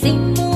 Sim. Muito